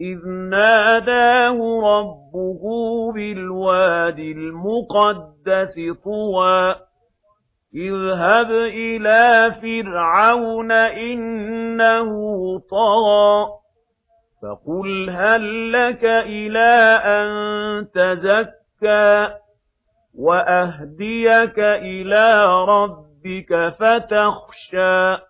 إِذْ نَادَاهُ رَبُّهُ بِالْوَادِ الْمُقَدَّسِ طُوًى اذْهَبْ إِلَى فِرْعَوْنَ إِنَّهُ طَغَى فَقُلْ هَل لَّكَ إِلَى أَن تَزَكَّى وَأَهْدِيَكَ إِلَى رَبِّكَ فَتَخْشَى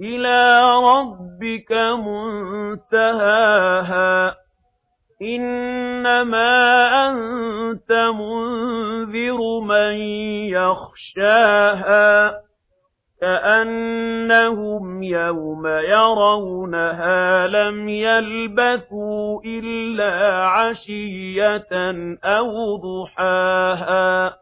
إِلَى رَبِّكَ مُنْتَهَاهَا إِنَّمَا أَنْتَ مُنْذِرُ مَنْ يَخْشَاهَا كَأَنَّهُمْ يَوْمَ يَرَوْنَهَا لَمْ يَلْبَثُوا إِلَّا عَشِيَّةً أَوْ ضُحَاهَا